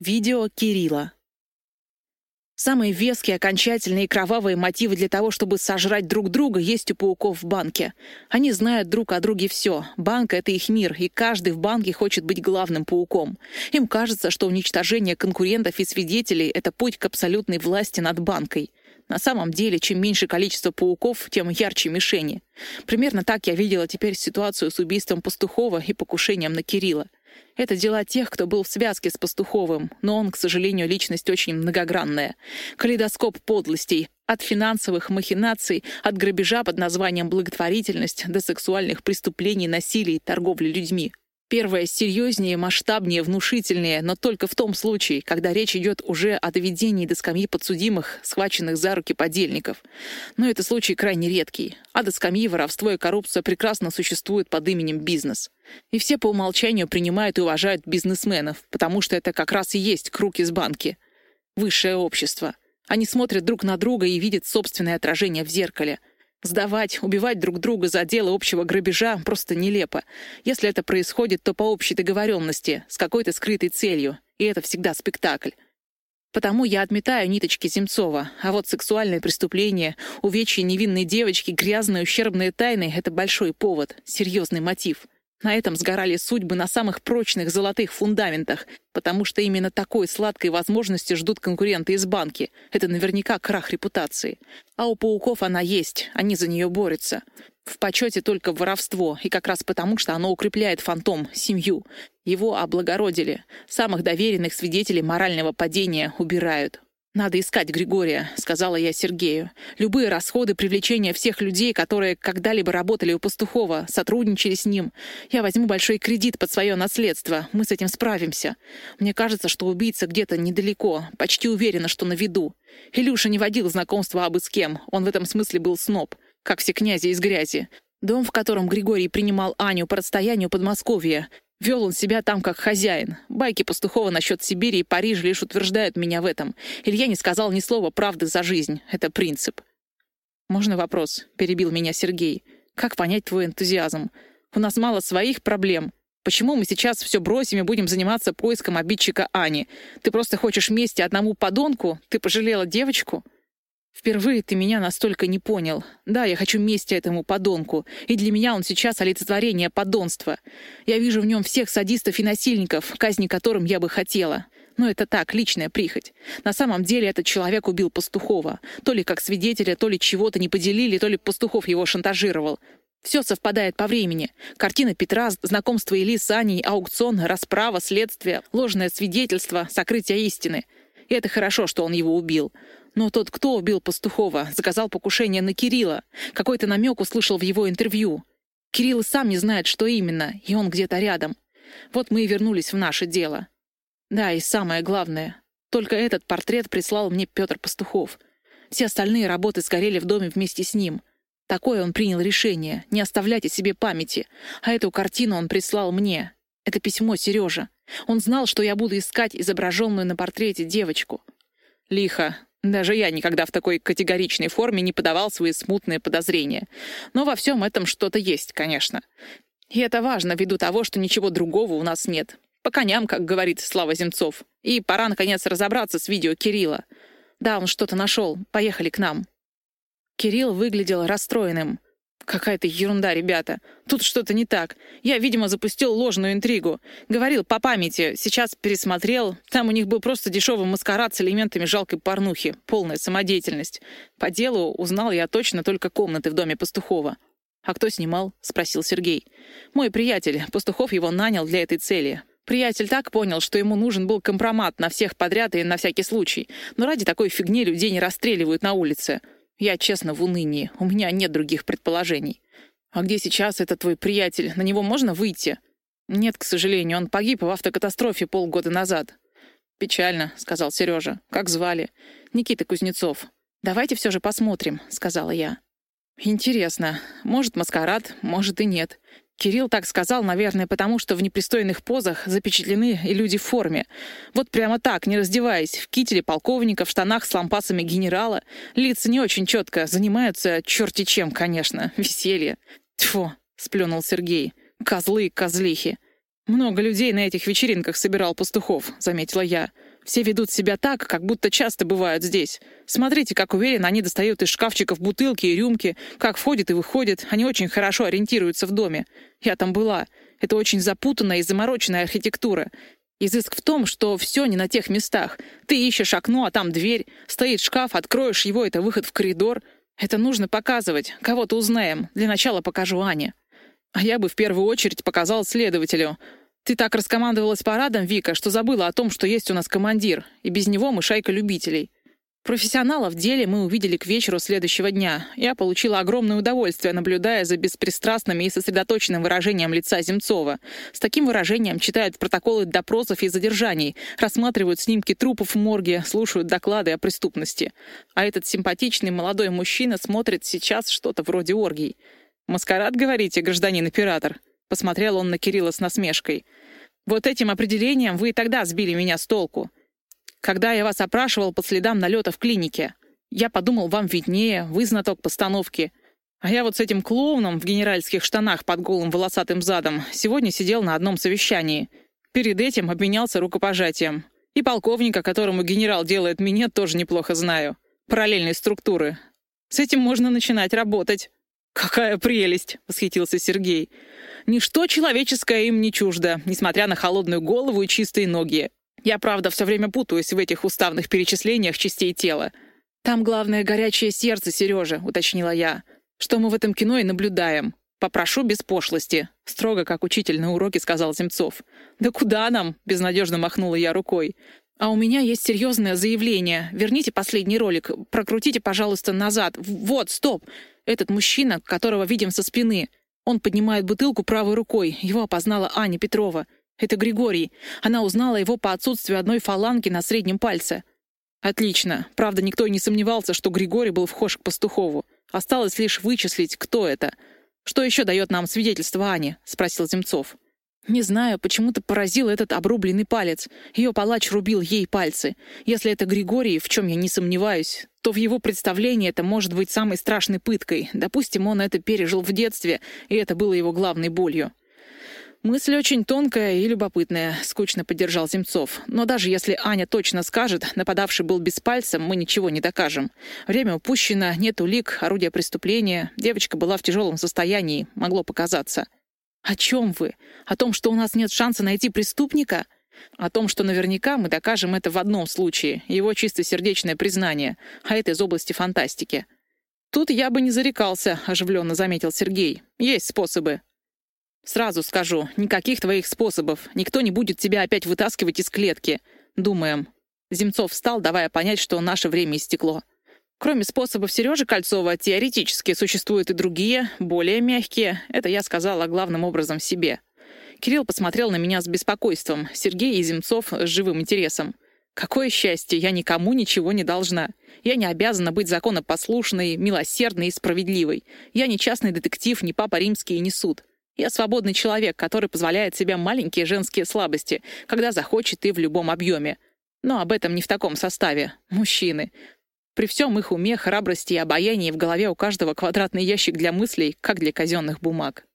Видео Кирилла. Самые веские, окончательные и кровавые мотивы для того, чтобы сожрать друг друга, есть у пауков в банке. Они знают друг о друге все. Банк — это их мир, и каждый в банке хочет быть главным пауком. Им кажется, что уничтожение конкурентов и свидетелей — это путь к абсолютной власти над банкой. На самом деле, чем меньше количество пауков, тем ярче мишени. Примерно так я видела теперь ситуацию с убийством Пастухова и покушением на Кирилла. Это дела тех, кто был в связке с Пастуховым, но он, к сожалению, личность очень многогранная. Калейдоскоп подлостей, от финансовых махинаций, от грабежа под названием благотворительность до сексуальных преступлений, насилия и торговли людьми. Первое серьезнее, масштабнее, внушительнее, но только в том случае, когда речь идет уже о доведении до скамьи подсудимых, схваченных за руки подельников. Но это случай крайне редкий, а до скамьи воровство и коррупция прекрасно существуют под именем бизнес. И все по умолчанию принимают и уважают бизнесменов, потому что это как раз и есть круг из банки. Высшее общество. Они смотрят друг на друга и видят собственное отражение в зеркале — Сдавать, убивать друг друга за дело общего грабежа просто нелепо. Если это происходит, то по общей договоренности, с какой-то скрытой целью. И это всегда спектакль. Потому я отметаю ниточки Земцова. А вот сексуальные преступления, увечья невинной девочки, грязные ущербные тайны — это большой повод, серьезный мотив. На этом сгорали судьбы на самых прочных золотых фундаментах, потому что именно такой сладкой возможности ждут конкуренты из банки. Это наверняка крах репутации. А у пауков она есть, они за нее борются. В почете только воровство, и как раз потому, что оно укрепляет фантом, семью. Его облагородили. Самых доверенных свидетелей морального падения убирают. «Надо искать Григория», — сказала я Сергею. «Любые расходы привлечения всех людей, которые когда-либо работали у Пастухова, сотрудничали с ним. Я возьму большой кредит под свое наследство. Мы с этим справимся. Мне кажется, что убийца где-то недалеко. Почти уверена, что на виду. Илюша не водил знакомства абы с кем. Он в этом смысле был сноб, как все князи из грязи. Дом, в котором Григорий принимал Аню по расстоянию Подмосковья, Вел он себя там как хозяин. Байки Пастухова насчет Сибири и Парижа лишь утверждают меня в этом. Илья не сказал ни слова правды за жизнь. Это принцип. «Можно вопрос?» — перебил меня Сергей. «Как понять твой энтузиазм? У нас мало своих проблем. Почему мы сейчас все бросим и будем заниматься поиском обидчика Ани? Ты просто хочешь мести одному подонку? Ты пожалела девочку?» Впервые ты меня настолько не понял. Да, я хочу мести этому подонку, и для меня он сейчас олицетворение подонства. Я вижу в нем всех садистов и насильников, казни которым я бы хотела. Но это так, личная прихоть. На самом деле этот человек убил Пастухова. То ли как свидетеля, то ли чего-то не поделили, то ли Пастухов его шантажировал. Все совпадает по времени. Картина Петра, знакомство Ильи с Аней, аукцион, расправа, следствие, ложное свидетельство, сокрытие истины. И это хорошо, что он его убил. Но тот, кто убил Пастухова, заказал покушение на Кирилла. Какой-то намек услышал в его интервью. Кирилл сам не знает, что именно, и он где-то рядом. Вот мы и вернулись в наше дело. Да, и самое главное. Только этот портрет прислал мне Петр Пастухов. Все остальные работы сгорели в доме вместе с ним. Такое он принял решение, не оставлять о себе памяти. А эту картину он прислал мне. Это письмо Сережа. Он знал, что я буду искать изображенную на портрете девочку. Лихо, даже я никогда в такой категоричной форме не подавал свои смутные подозрения. Но во всем этом что-то есть, конечно. И это важно ввиду того, что ничего другого у нас нет. По коням, как говорит Слава Земцов. И пора, наконец, разобраться с видео Кирилла. Да, он что-то нашел. Поехали к нам. Кирилл выглядел расстроенным. Какая-то ерунда, ребята. Тут что-то не так. Я, видимо, запустил ложную интригу. Говорил по памяти, сейчас пересмотрел. Там у них был просто дешевый маскарад с элементами жалкой порнухи. Полная самодеятельность. По делу узнал я точно только комнаты в доме Пастухова. «А кто снимал?» — спросил Сергей. «Мой приятель. Пастухов его нанял для этой цели. Приятель так понял, что ему нужен был компромат на всех подряд и на всякий случай. Но ради такой фигни людей не расстреливают на улице. Я, честно, в унынии. У меня нет других предположений. А где сейчас этот твой приятель? На него можно выйти? Нет, к сожалению, он погиб в автокатастрофе полгода назад. Печально, сказал Сережа. Как звали? Никита Кузнецов. Давайте все же посмотрим, сказала я. Интересно. Может, маскарад, может и нет. Кирилл так сказал, наверное, потому что в непристойных позах запечатлены и люди в форме. Вот прямо так, не раздеваясь, в кителе полковника, в штанах с лампасами генерала. Лица не очень четко, занимаются черти чем, конечно, веселье. Тьфу, сплюнул Сергей. Козлы, козлихи. «Много людей на этих вечеринках собирал пастухов», — заметила я. «Все ведут себя так, как будто часто бывают здесь. Смотрите, как уверенно они достают из шкафчиков бутылки и рюмки, как входят и выходят. Они очень хорошо ориентируются в доме. Я там была. Это очень запутанная и замороченная архитектура. Изыск в том, что все не на тех местах. Ты ищешь окно, а там дверь. Стоит шкаф, откроешь его, это выход в коридор. Это нужно показывать. Кого-то узнаем. Для начала покажу Ане. А я бы в первую очередь показал следователю. Ты так раскомандовалась парадом, Вика, что забыла о том, что есть у нас командир, и без него мы шайка любителей. Профессионала в деле мы увидели к вечеру следующего дня. Я получила огромное удовольствие, наблюдая за беспристрастным и сосредоточенным выражением лица Земцова. С таким выражением читают протоколы допросов и задержаний, рассматривают снимки трупов в морге, слушают доклады о преступности. А этот симпатичный молодой мужчина смотрит сейчас что-то вроде оргий. «Маскарад, говорите, гражданин оператор?» Посмотрел он на Кирилла с насмешкой. «Вот этим определением вы и тогда сбили меня с толку. Когда я вас опрашивал по следам налета в клинике, я подумал, вам виднее, вы знаток постановки. А я вот с этим клоуном в генеральских штанах под голым волосатым задом сегодня сидел на одном совещании. Перед этим обменялся рукопожатием. И полковника, которому генерал делает минет, тоже неплохо знаю. Параллельные структуры. С этим можно начинать работать. «Какая прелесть!» — восхитился Сергей. «Ничто человеческое им не чуждо, несмотря на холодную голову и чистые ноги. Я, правда, все время путаюсь в этих уставных перечислениях частей тела. Там главное горячее сердце, Сережа», — уточнила я. «Что мы в этом кино и наблюдаем. Попрошу без пошлости», — строго, как учитель на уроке сказал Земцов. «Да куда нам?» — безнадежно махнула я рукой. «А у меня есть серьезное заявление. Верните последний ролик. Прокрутите, пожалуйста, назад. Вот, стоп. Этот мужчина, которого видим со спины. Он поднимает бутылку правой рукой. Его опознала Аня Петрова. Это Григорий. Она узнала его по отсутствию одной фаланги на среднем пальце. Отлично. Правда, никто и не сомневался, что Григорий был вхож к Пастухову. Осталось лишь вычислить, кто это. «Что еще дает нам свидетельство Ани?» — спросил Земцов. Не знаю, почему-то поразил этот обрубленный палец. Ее палач рубил ей пальцы. Если это Григорий, в чем я не сомневаюсь, то в его представлении это может быть самой страшной пыткой. Допустим, он это пережил в детстве, и это было его главной болью. «Мысль очень тонкая и любопытная», — скучно поддержал Земцов. «Но даже если Аня точно скажет, нападавший был без пальца, мы ничего не докажем. Время упущено, нет улик, орудия преступления. Девочка была в тяжелом состоянии, могло показаться». «О чем вы? О том, что у нас нет шанса найти преступника?» «О том, что наверняка мы докажем это в одном случае, его чистосердечное признание, а это из области фантастики». «Тут я бы не зарекался», — оживленно заметил Сергей. «Есть способы». «Сразу скажу, никаких твоих способов. Никто не будет тебя опять вытаскивать из клетки. Думаем». Земцов встал, давая понять, что наше время истекло. Кроме способов Сережи Кольцова, теоретически существуют и другие, более мягкие. Это я сказала главным образом себе. Кирилл посмотрел на меня с беспокойством, Сергей и Земцов с живым интересом. Какое счастье, я никому ничего не должна. Я не обязана быть законопослушной, милосердной и справедливой. Я не частный детектив, не папа римский и не суд. Я свободный человек, который позволяет себе маленькие женские слабости, когда захочет и в любом объеме. Но об этом не в таком составе. Мужчины. При всем их уме, храбрости и обаянии в голове у каждого квадратный ящик для мыслей, как для казенных бумаг.